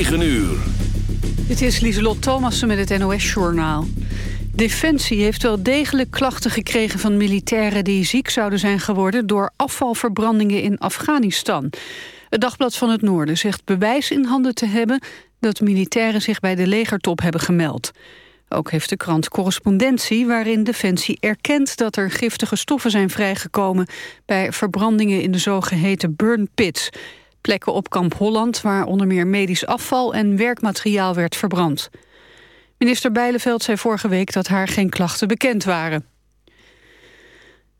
9 uur. Dit is Lieselot Thomassen met het NOS-journaal. Defensie heeft wel degelijk klachten gekregen van militairen... die ziek zouden zijn geworden door afvalverbrandingen in Afghanistan. Het Dagblad van het Noorden zegt bewijs in handen te hebben... dat militairen zich bij de legertop hebben gemeld. Ook heeft de krant correspondentie waarin Defensie erkent... dat er giftige stoffen zijn vrijgekomen... bij verbrandingen in de zogeheten burn pits... plekken op kamp Holland waar onder meer medisch afval... en werkmateriaal werd verbrand. Minister Bijleveld zei vorige week dat haar geen klachten bekend waren.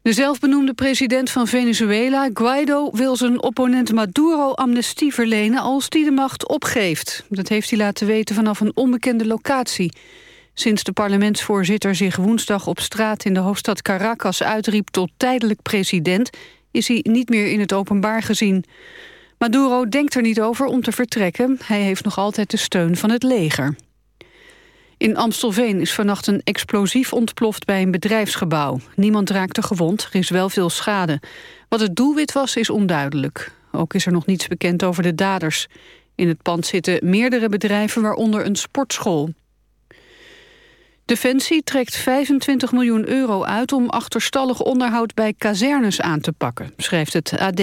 De zelfbenoemde president van Venezuela, Guaido, wil zijn opponent Maduro amnestie verlenen als die de macht opgeeft. Dat heeft hij laten weten vanaf een onbekende locatie. Sinds de parlementsvoorzitter zich woensdag op straat in de hoofdstad Caracas uitriep tot tijdelijk president, is hij niet meer in het openbaar gezien. Maduro denkt er niet over om te vertrekken. Hij heeft nog altijd de steun van het leger. In Amstelveen is vannacht een explosief ontploft bij een bedrijfsgebouw. Niemand raakte gewond, er is wel veel schade. Wat het doelwit was, is onduidelijk. Ook is er nog niets bekend over de daders. In het pand zitten meerdere bedrijven, waaronder een sportschool. Defensie trekt 25 miljoen euro uit om achterstallig onderhoud bij kazernes aan te pakken, schrijft het AD.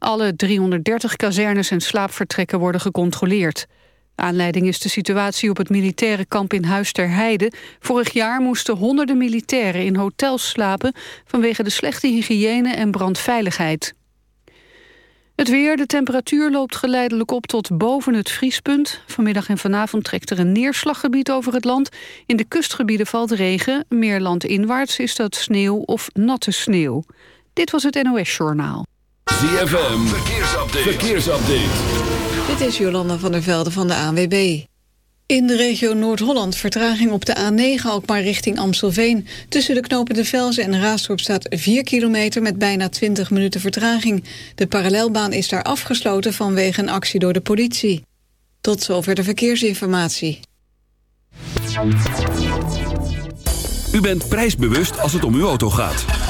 Alle 330 kazernes en slaapvertrekken worden gecontroleerd. Aanleiding is de situatie op het militaire kamp in Huis ter Heide. Vorig jaar moesten honderden militairen in hotels slapen... vanwege de slechte hygiëne en brandveiligheid. Het weer, de temperatuur loopt geleidelijk op tot boven het vriespunt. Vanmiddag en vanavond trekt er een neerslaggebied over het land. In de kustgebieden valt regen. Meer landinwaarts is dat sneeuw of natte sneeuw. Dit was het NOS Journaal. ZFM, verkeersupdate. verkeersupdate. Dit is Jolanda van der Velde van de ANWB. In de regio Noord-Holland vertraging op de A9 Alkmaar richting Amstelveen. Tussen de knopen De Velzen en Raasdorp staat 4 kilometer met bijna 20 minuten vertraging. De parallelbaan is daar afgesloten vanwege een actie door de politie. Tot zover de verkeersinformatie. U bent prijsbewust als het om uw auto gaat.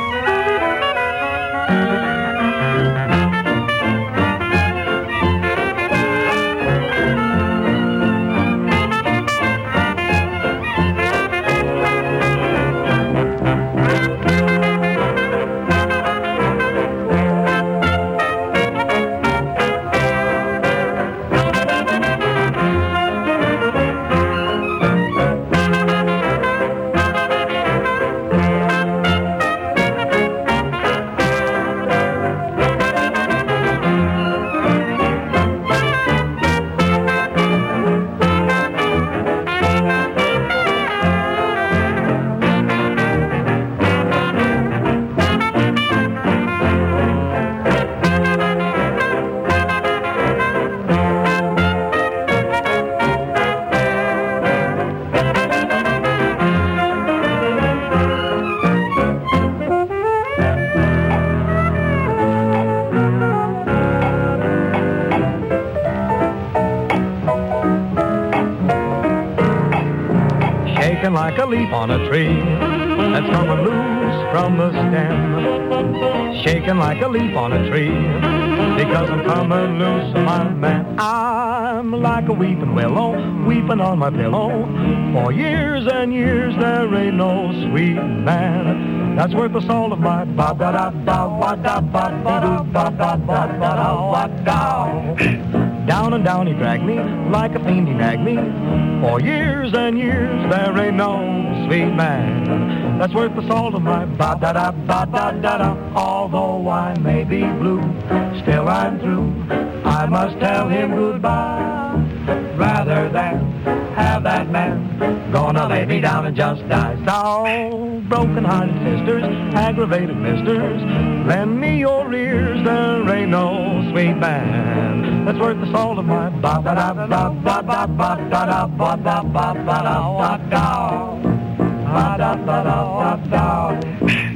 Leaf on a tree that's coming loose from the stem. Shaking like a leaf on a tree because I'm coming loose, my man. I'm like a weeping willow, weeping on my pillow. For years and years there ain't no sweet man that's worth the salt of my ba da da ba wa da ba ba da ba ba ba ba da wa da. Down and down he dragged me, like a fiend he nagged me. For years and years there ain't no sweet man that's worth the salt of my ba da da ba da da da. Although I may be blue, still I'm through. I must tell him goodbye rather than have that man gonna lay me down and just die. So, broken-hearted sisters, aggravated misters, lend me your ears. There ain't no sweet man that's worth the salt of my ba ba da ba ba ba ba da da ba ba ba da da ba da ba da ba da.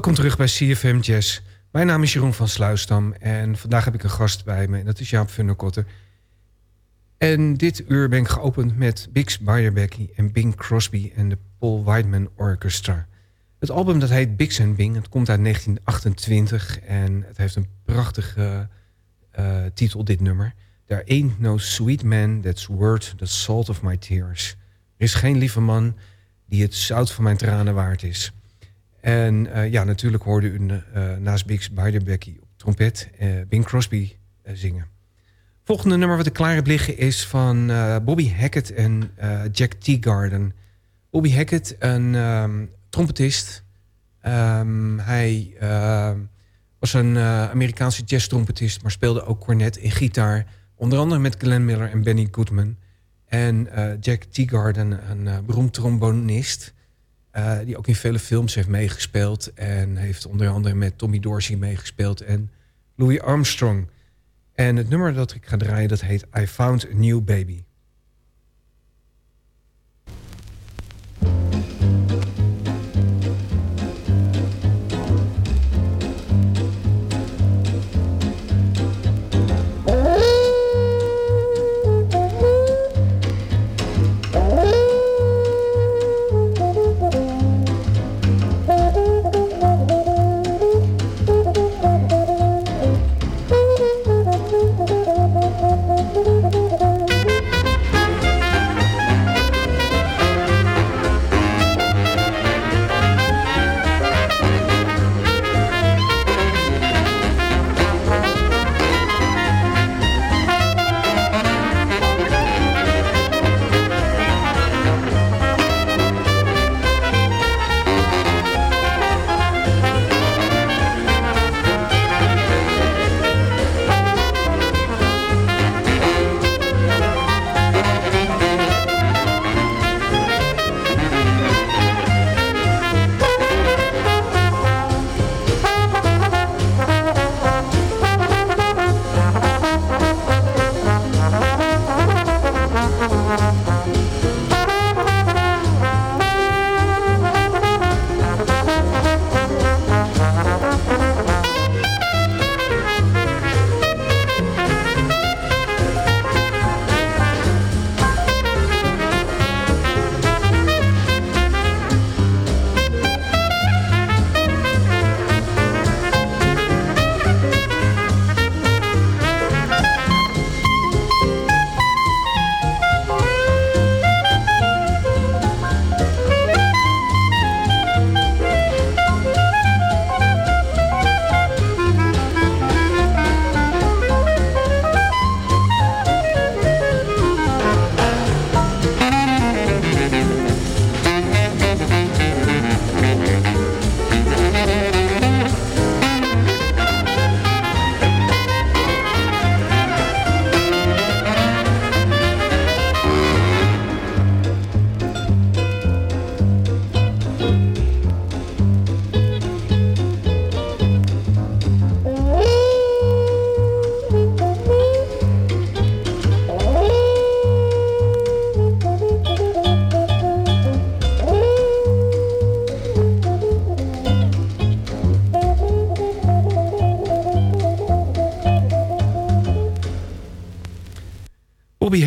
Welkom terug bij CFM Jazz. Mijn naam is Jeroen van Sluisdam en vandaag heb ik een gast bij me. Dat is Jaap Funderkotter. En dit uur ben ik geopend met Bix Beiderbecke en Bing Crosby en de Paul Whiteman Orchestra. Het album dat heet Bix and Bing. Het komt uit 1928 en het heeft een prachtige uh, titel, dit nummer. There ain't no sweet man that's worth the salt of my tears. Er is geen lieve man die het zout van mijn tranen waard is. En uh, ja, natuurlijk hoorde u uh, naast Bix Beiderbecke op trompet uh, Bing Crosby zingen. Volgende nummer wat ik klaar heb liggen is van Bobby Hackett en Jack Teagarden. Bobby Hackett, een um, trompetist. Um, hij was een Amerikaanse jazz-trompetist, maar speelde ook cornet en gitaar. Onder andere met Glenn Miller en Benny Goodman. En Jack Teagarden, een beroemd trombonist... Uh, die ook in vele films heeft meegespeeld. En heeft onder andere met Tommy Dorsey meegespeeld. En Louis Armstrong. En het nummer dat ik ga draaien, dat heet I Found a New Baby.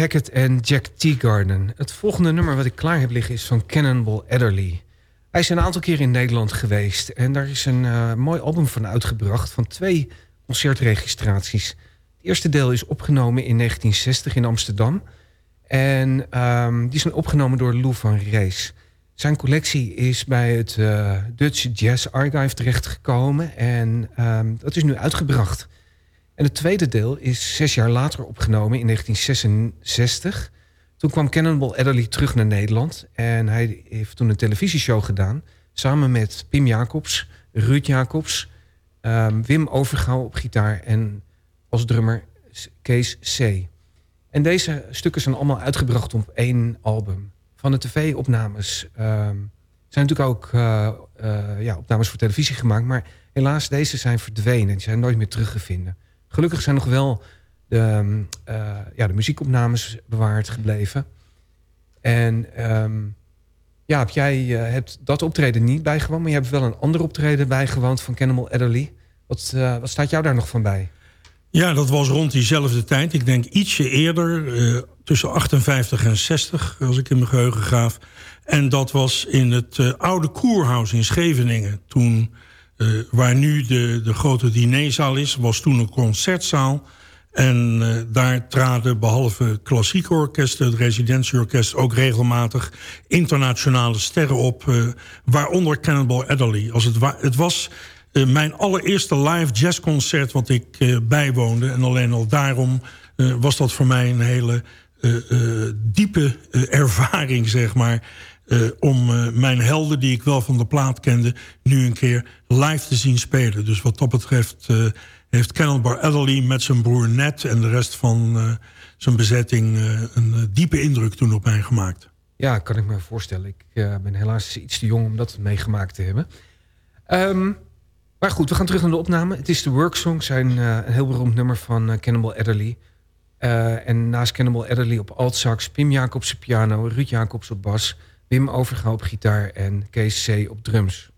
Hackett en Jack Teagarden. Het volgende nummer wat ik klaar heb liggen is van Cannonball Adderley. Hij is een aantal keer in Nederland geweest. En daar is een uh, mooi album van uitgebracht van twee concertregistraties. Het eerste deel is opgenomen in 1960 in Amsterdam. En um, die zijn opgenomen door Lou van Rees. Zijn collectie is bij het uh, Dutch Jazz Archive terechtgekomen. En um, dat is nu uitgebracht. En het tweede deel is zes jaar later opgenomen in 1966. Toen kwam Cannonball Adderley terug naar Nederland. En hij heeft toen een televisieshow gedaan. Samen met Pim Jacobs, Ruud Jacobs, um, Wim Overgouw op gitaar en als drummer Kees C. En deze stukken zijn allemaal uitgebracht op één album. Van de tv-opnames um, zijn natuurlijk ook uh, uh, ja, opnames voor televisie gemaakt. Maar helaas, deze zijn verdwenen. Die zijn nooit meer teruggevonden. Gelukkig zijn nog wel de, uh, ja, de muziekopnames bewaard gebleven. En um, ja, jij uh, hebt dat optreden niet bijgewoond... maar je hebt wel een ander optreden bijgewoond van Cannibal Adderley. Wat, uh, wat staat jou daar nog van bij? Ja, dat was rond diezelfde tijd. Ik denk ietsje eerder, tussen 58 en 60, als ik in mijn geheugen gaaf. En dat was in het oude Koerhuis in Scheveningen. Toen, waar nu de, de grote dinerzaal is, was toen een concertzaal... En uh, daar traden behalve klassieke orkesten... het residentieorkest ook regelmatig internationale sterren op... Uh, waaronder Cannonball Adderley. Als het, het was mijn allereerste live jazzconcert wat ik bijwoonde. En alleen al daarom was dat voor mij een hele diepe ervaring, zeg maar... om mijn helden, die ik wel van de plaat kende... nu een keer live te zien spelen. Dus wat dat betreft heeft Cannonball Adderley met zijn broer Ned... en de rest van uh, zijn bezetting uh, een uh, diepe indruk toen op mij gemaakt. Ja, kan ik me voorstellen. Ik ben helaas iets te jong om dat meegemaakt te hebben. Um, maar goed, we gaan terug naar de opname. Het is de Worksong, zijn een heel beroemd nummer van Cannonball Adderley. en naast Cannonball Adderley op altsax, Pim Jacobs op piano... Ruud Jacobs op bas, Wim Overgouw op gitaar en Kees C. op drums.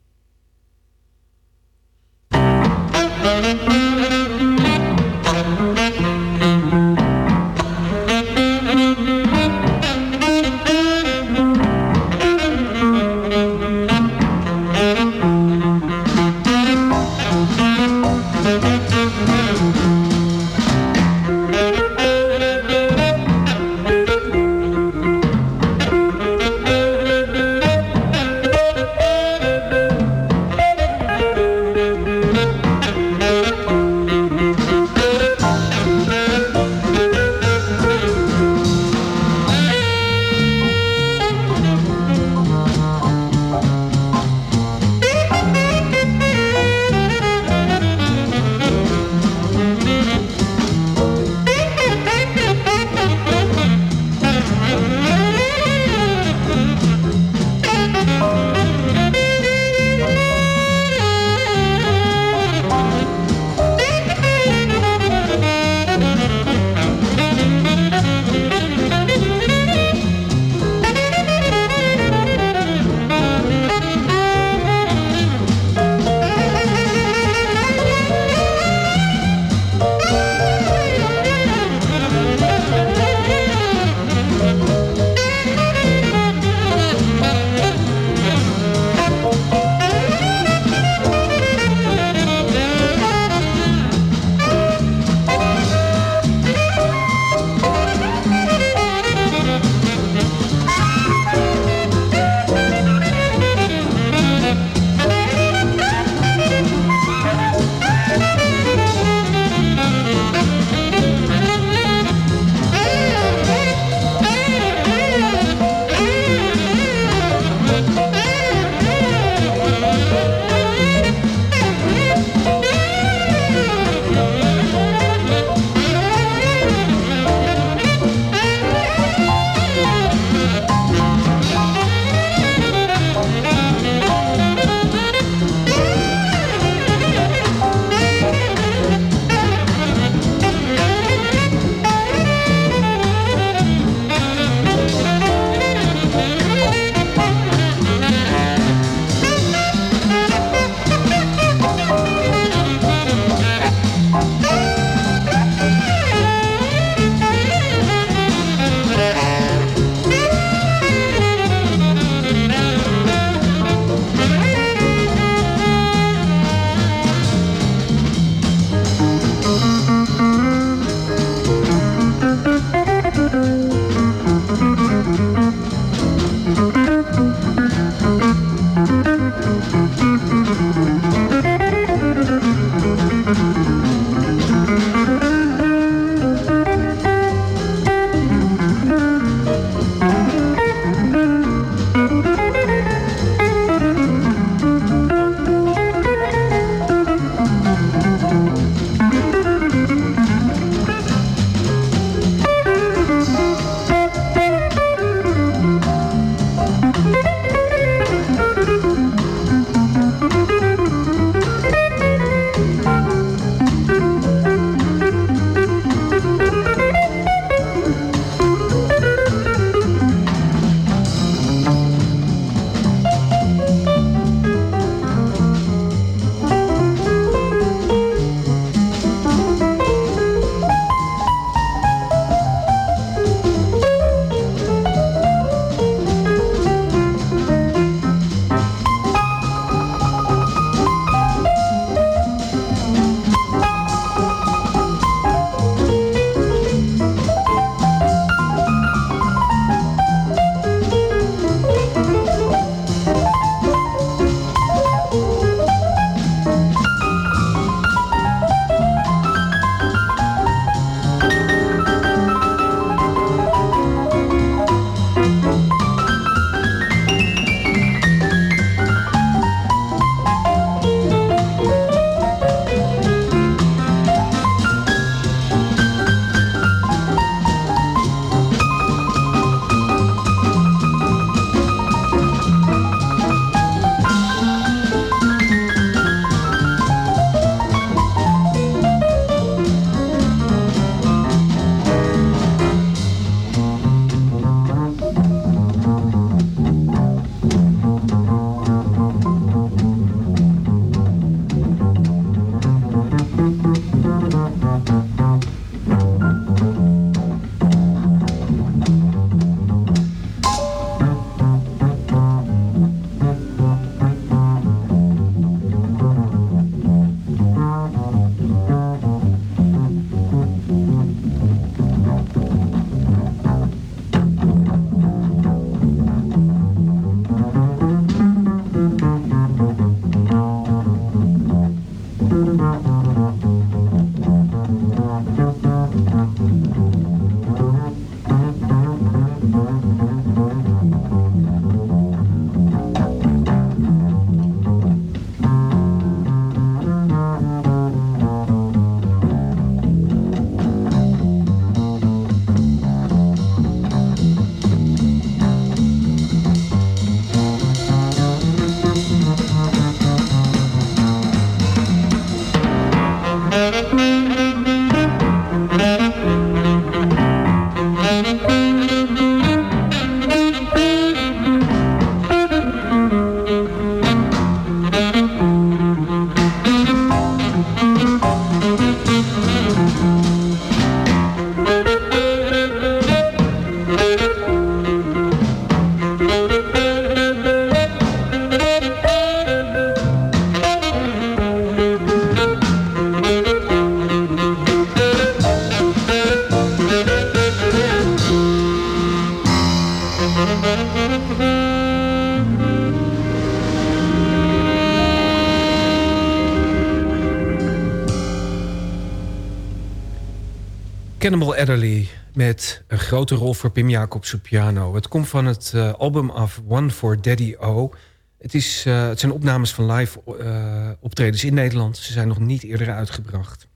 Cannibal Adderley met een grote rol voor Pim Jacobs op piano. Het komt van het uh, album af One for Daddy O. Het, is, uh, het zijn opnames van live uh, optredens in Nederland. Ze zijn nog niet eerder uitgebracht.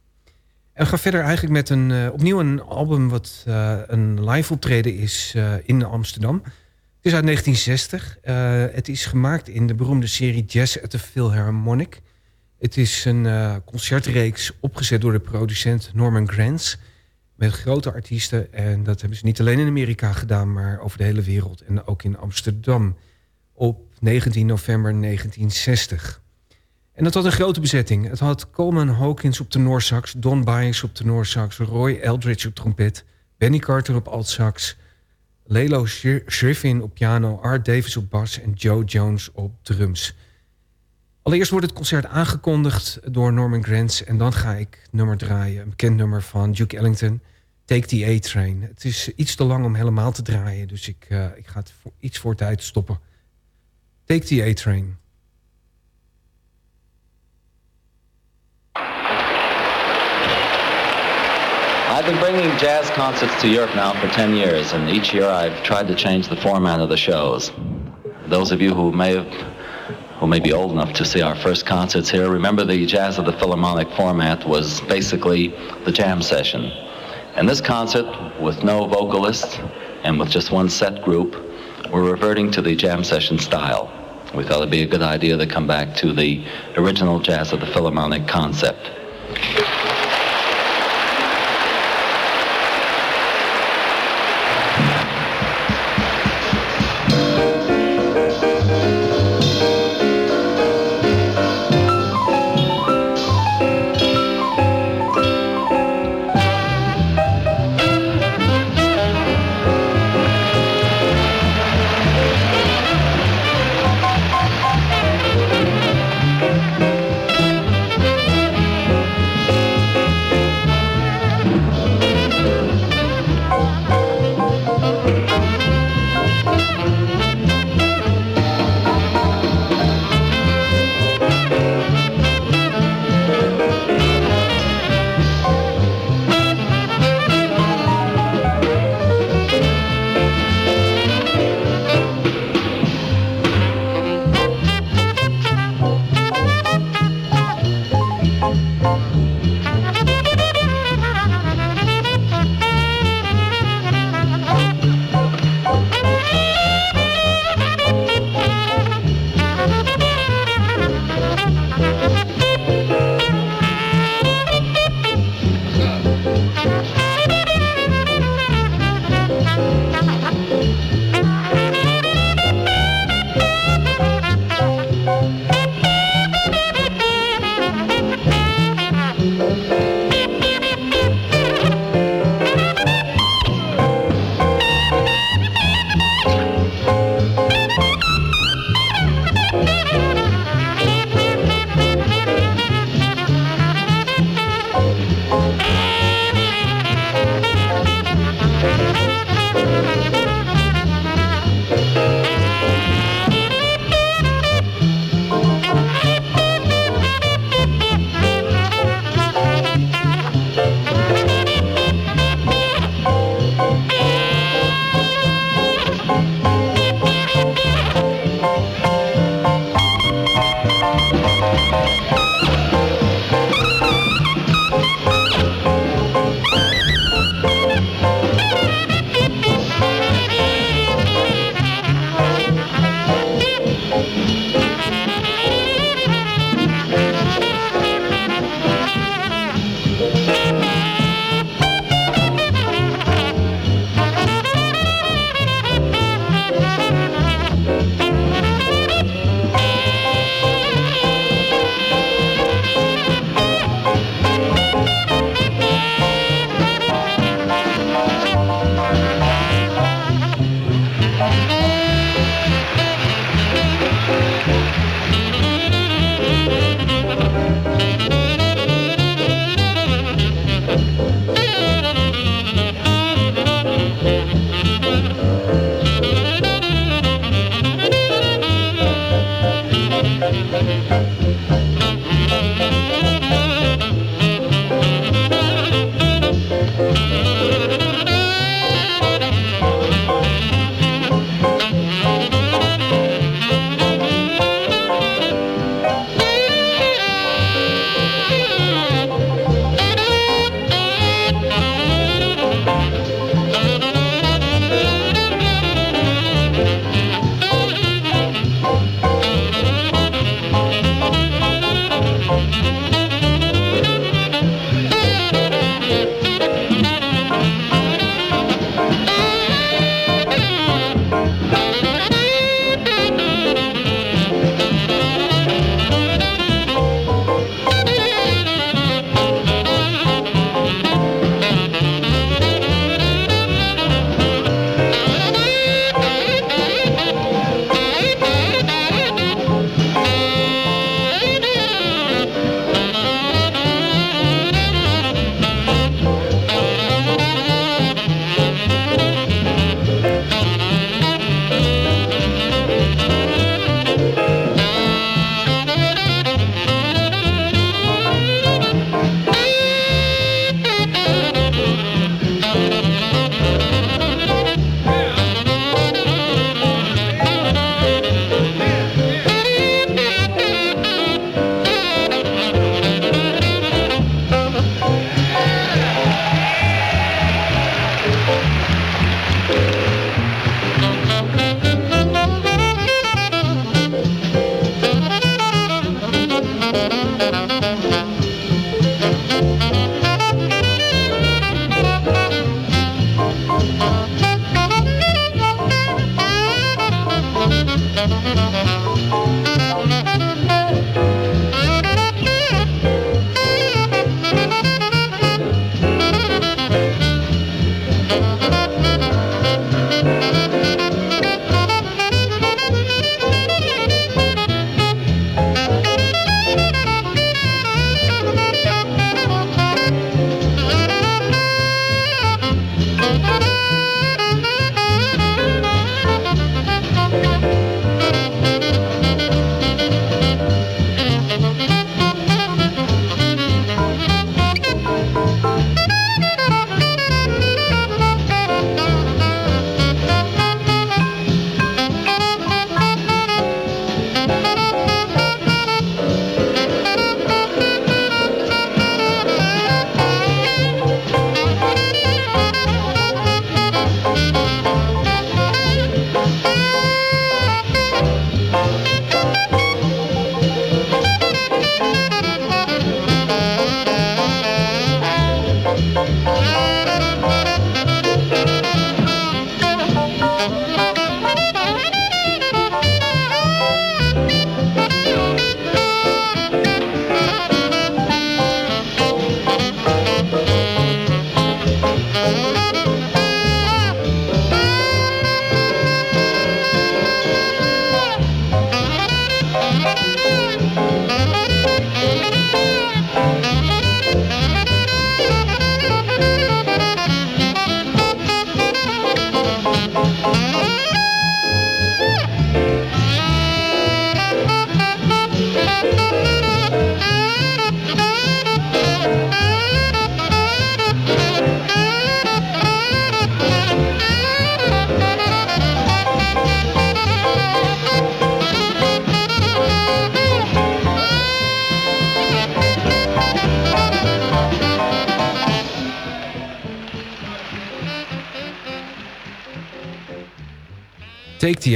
En we gaan verder eigenlijk met een, opnieuw een album... wat een live optreden is in Amsterdam. Het is uit 1960. het is gemaakt in de beroemde serie Jazz at the Philharmonic... Het is een concertreeks opgezet door de producent Norman Granz met grote artiesten. En dat hebben ze niet alleen in Amerika gedaan, maar over de hele wereld. En ook in Amsterdam op 19 november 1960. En dat had een grote bezetting. Het had Coleman Hawkins op de Noorsax, Don Byers op de Noorsax, Roy Eldridge op trompet, Benny Carter op altsax, Lelo Schriffin op piano, Art Davis op bas en Joe Jones op drums. Allereerst wordt het concert aangekondigd door Norman Granz... en dan ga ik nummer draaien, een bekend nummer van Duke Ellington... Take the A-Train. Het is iets te lang om helemaal te draaien... dus ik, uh, ik ga het voor, iets voor tijd stoppen. Take the A-Train. I've been bringing jazz concerts to Europe now for 10 years, and each year I've tried to change the format of the shows. Those of you who may have who may be old enough to see our first concerts here, remember the Jazz of the Philharmonic format was basically the jam session. And this concert, with no vocalist and with just one set group, we're reverting to the jam session style. We thought it'd be a good idea to come back to the original Jazz of the Philharmonic concept.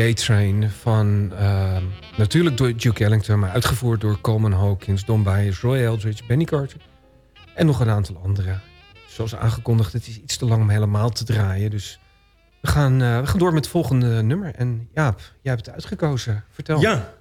A-Train van uh, natuurlijk door Duke Ellington... maar uitgevoerd door Coleman Hawkins, Don Byers, Roy Eldridge, Benny Carter... en nog een aantal anderen. Zoals aangekondigd, het is iets te lang om helemaal te draaien. Dus we gaan, uh, we gaan door met het volgende nummer. En Jaap, jij hebt het uitgekozen. Vertel. Ja,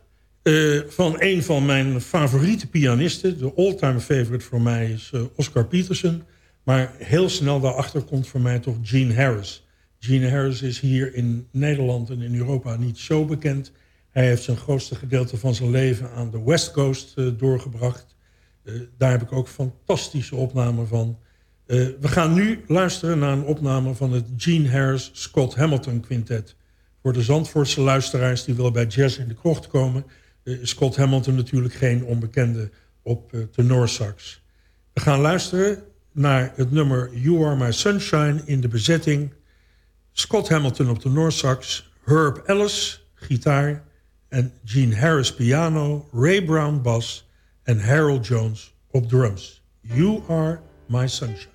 uh, van een van mijn favoriete pianisten. De all-time favorite voor mij is uh, Oscar Peterson. Maar heel snel daarachter komt voor mij toch Gene Harris... Gene Harris is hier in Nederland en in Europa niet zo bekend. Hij heeft zijn grootste gedeelte van zijn leven aan de West Coast uh, doorgebracht. Uh, daar heb ik ook fantastische opnamen van. Uh, we gaan nu luisteren naar een opname van het Gene Harris Scott Hamilton Quintet. Voor de Zandvoortse luisteraars die willen bij Jazz in de Krocht komen... is Scott Hamilton natuurlijk geen onbekende op tenorsax. We gaan luisteren naar het nummer You Are My Sunshine in de bezetting Scott Hamilton op de Noorsax, Herb Ellis, gitaar... en Gene Harris piano, Ray Brown bas en Harold Jones op drums. You are my sunshine.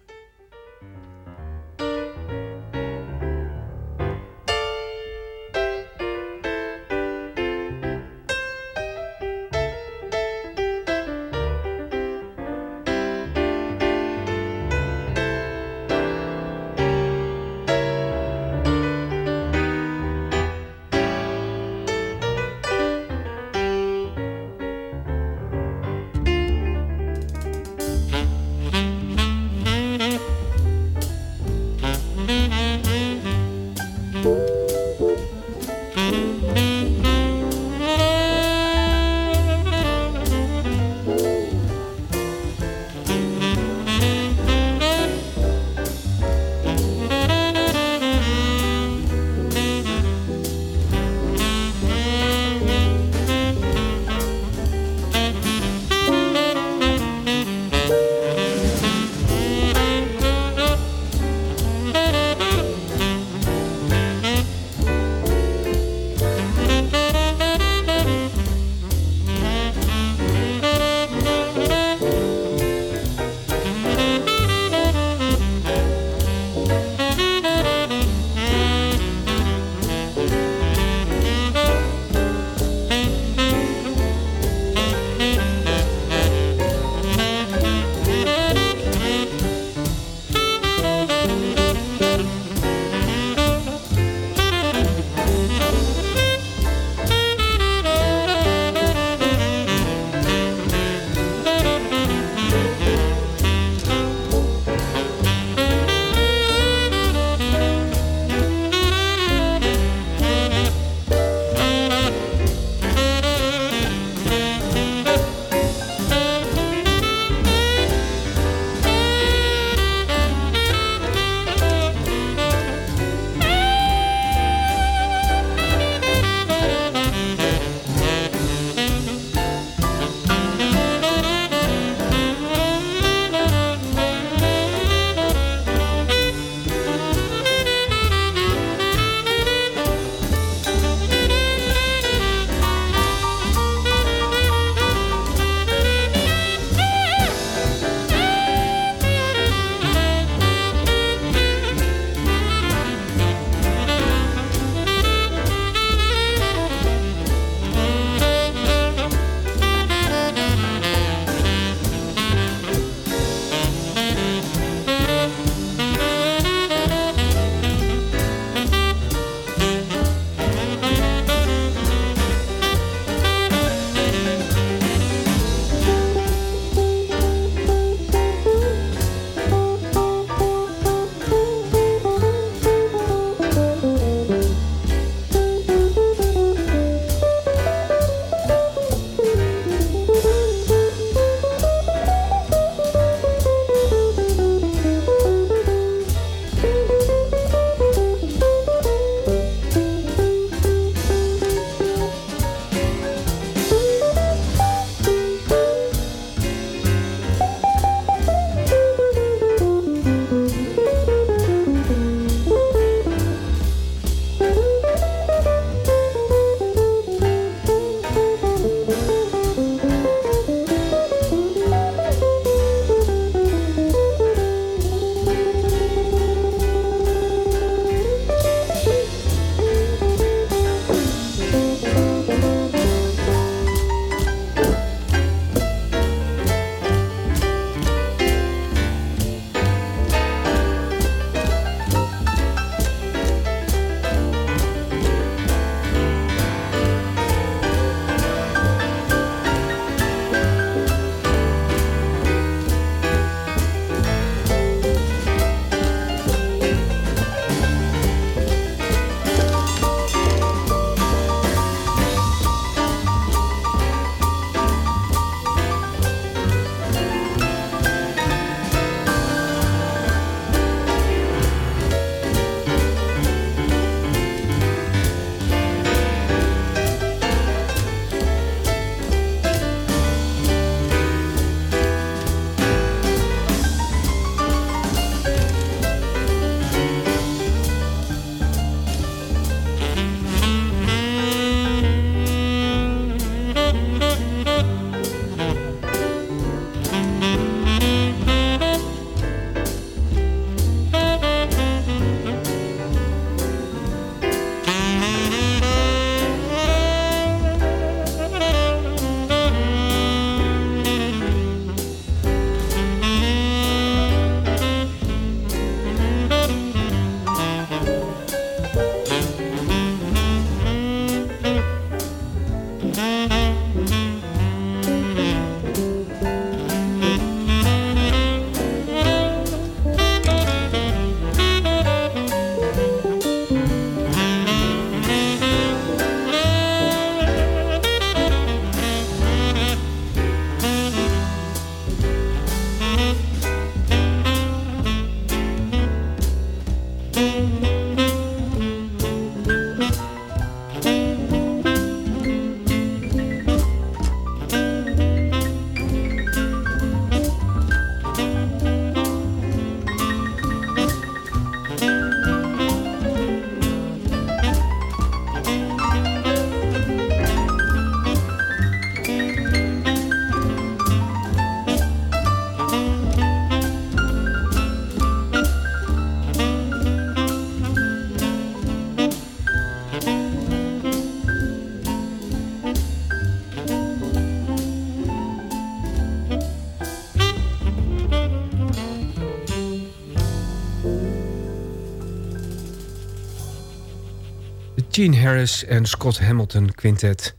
Gene Harris en Scott Hamilton Quintet.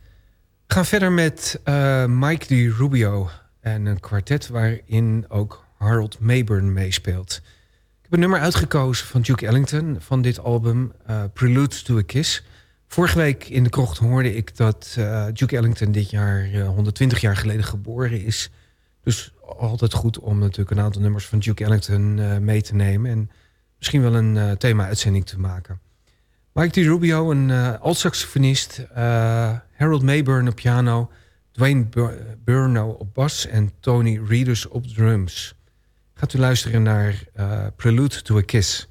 We gaan verder met uh, Mike DiRubio en een kwartet waarin ook Harold Mayburn meespeelt. Ik heb een nummer uitgekozen van Duke Ellington van dit album uh, Prelude to a Kiss. Vorige week in de krocht hoorde ik dat uh, Duke Ellington dit jaar 120 jaar geleden geboren is. Dus altijd goed om natuurlijk een aantal nummers van Duke Ellington mee te nemen en misschien wel een thema-uitzending te maken. Mike Rubio, een uh, alt-saxofonist. Uh, Harold Mayburn op piano. Dwayne Burno op bas. En Tony Reedus op drums. Gaat u luisteren naar uh, Prelude to a Kiss.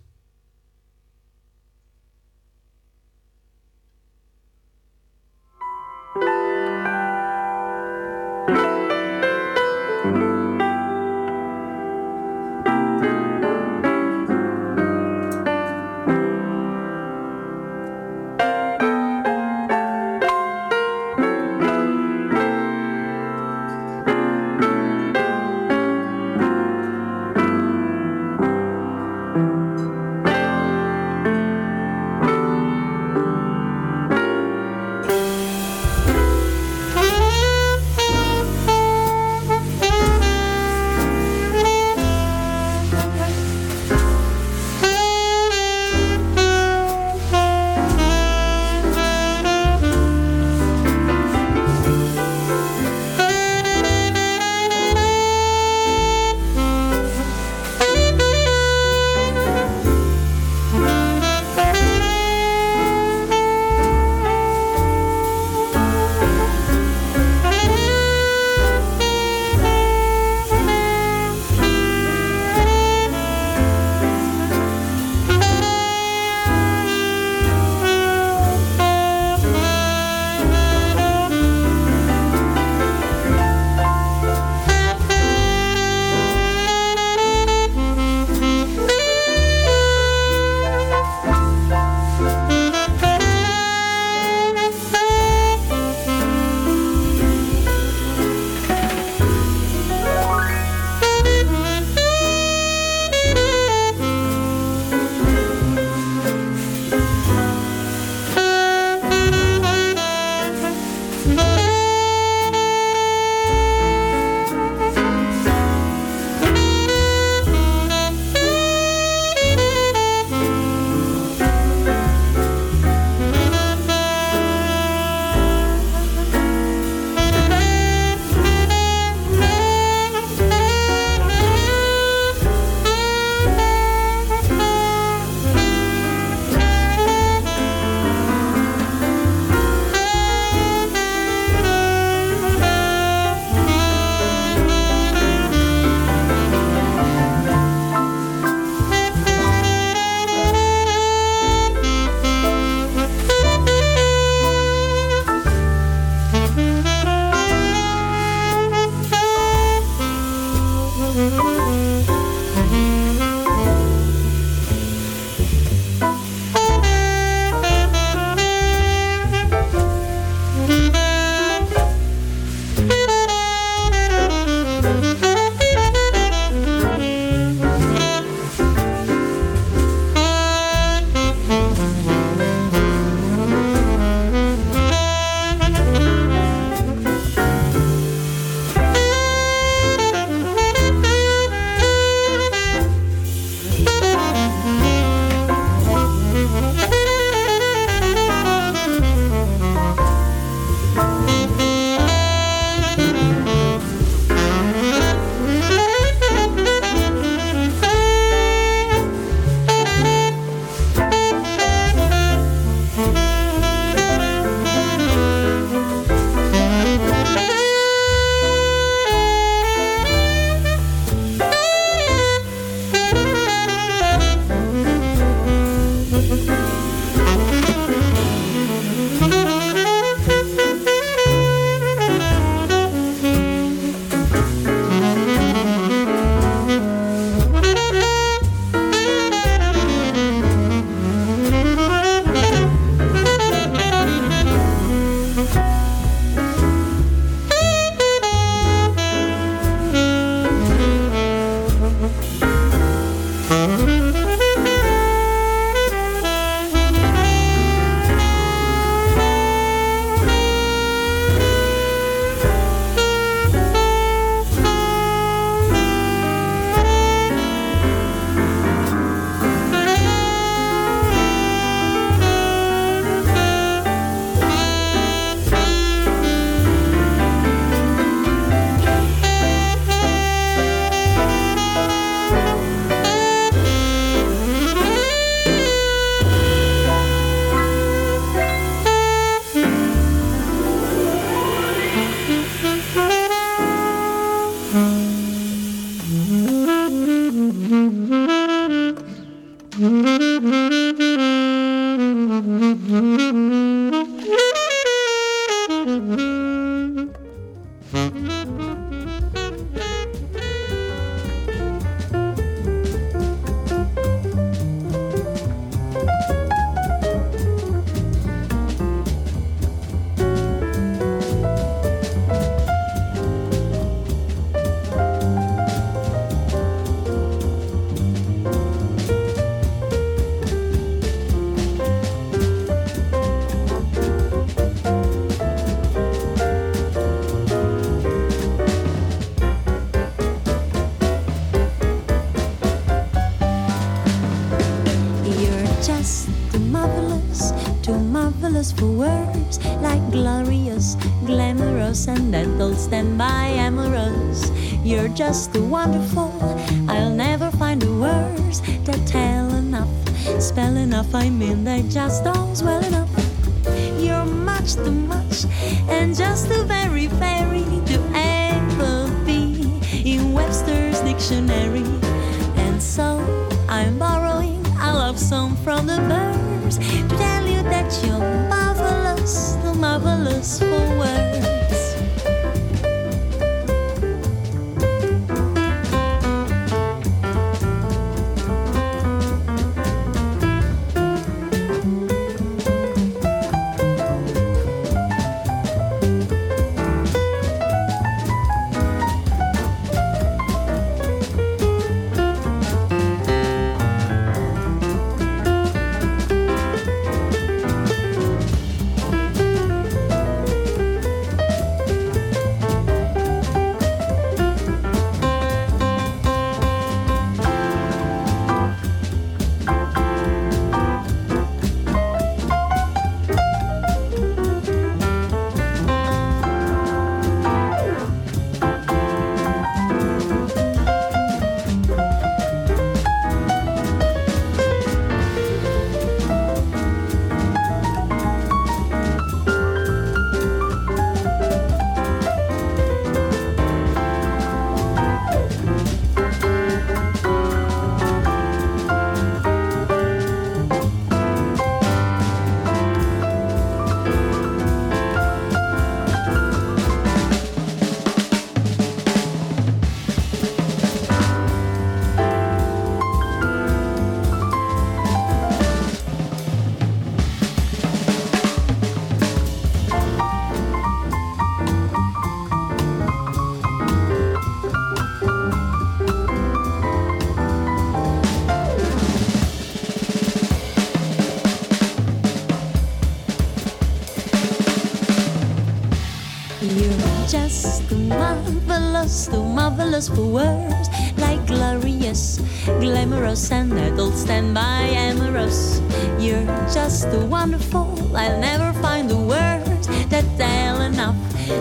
Marvelous for words like glorious, glamorous, and that'll stand by amorous. You're just too wonderful, I'll never find the words that tell enough,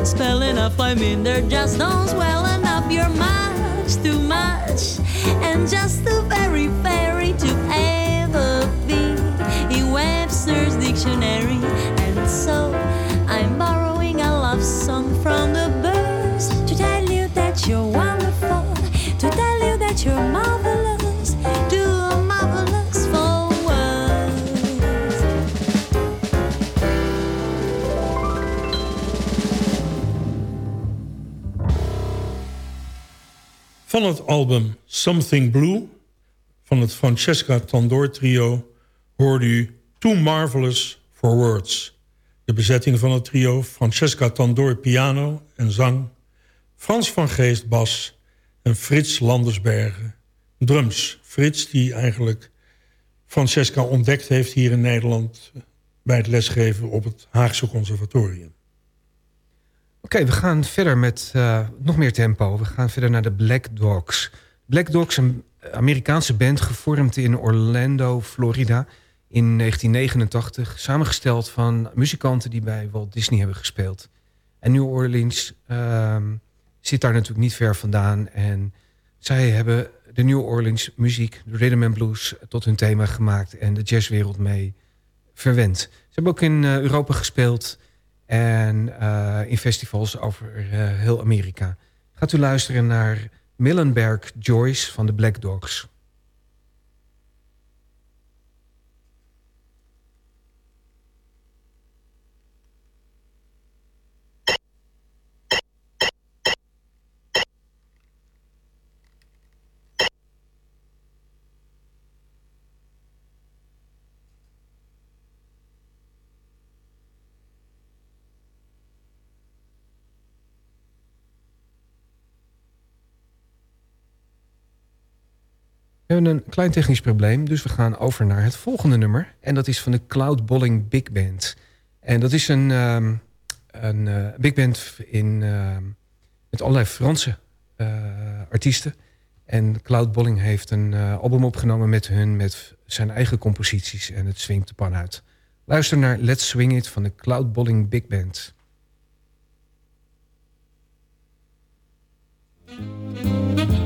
spell enough. I mean, they're just don't swell enough. You're much too much, and just too very fairy Van het album Something Blue van het Francesca Tandor trio hoorde u Too Marvelous for Words. De bezetting van het trio Francesca Tandor piano en zang... Frans van Geest bas en Frits Landersbergen drums. Frits die eigenlijk Francesca ontdekt heeft hier in Nederland... bij het lesgeven op het Haagse Conservatorium. Oké, we gaan verder met eh, nog meer tempo. We gaan verder naar de Black Dogs. Black Dogs, een Amerikaanse band gevormd in Orlando, Florida... in 1989, samengesteld van muzikanten die bij Walt Disney hebben gespeeld. En New Orleans ehm, zit daar natuurlijk niet ver vandaan. En zij hebben de New Orleans muziek, de rhythm and blues... tot hun thema gemaakt en de jazzwereld mee verwend. Ze hebben ook in eh, Europa gespeeld en eh, in festivals over eh, heel Amerika. Gaat u luisteren naar Millenberg Joyce van de Black Dogs. We hebben een klein technisch probleem, dus we gaan over naar het volgende nummer. En dat is van de Cloud Bowling Big Band. En dat is een, ehm, een eh, big band in, ehm, met allerlei Franse eh, artiesten. En Cloud Bolling heeft een eh, album opgenomen met hun... met zijn eigen composities en het swingt de pan uit. Luister naar Let's Swing It van de Cloud Bolling Big Band.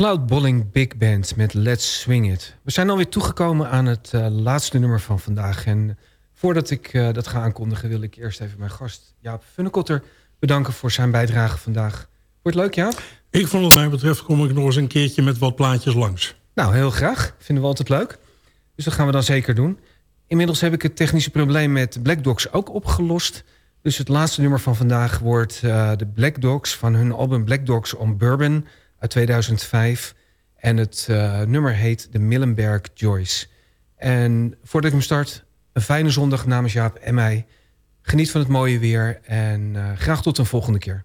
Bolling Big Band met Let's Swing It. We zijn alweer toegekomen aan het uh, laatste nummer van vandaag. En voordat ik uh, dat ga aankondigen... wil ik eerst even mijn gast Jaap Funnekotter bedanken... voor zijn bijdrage vandaag. Wordt het leuk, Jaap? Ik vond het mij betreft kom ik nog eens een keertje met wat plaatjes langs. Nou, heel graag. Vinden we altijd leuk. Dus dat gaan we dan zeker doen. Inmiddels heb ik het technische probleem met Black Dogs ook opgelost. Dus het laatste nummer van vandaag wordt uh, de Black Dogs... van hun album Black Dogs on Bourbon uit 2005. En het uh, nummer heet de Millenberg Joyce. En voordat ik hem start, een fijne zondag namens Jaap en mij. Geniet van het mooie weer en uh, graag tot een volgende keer.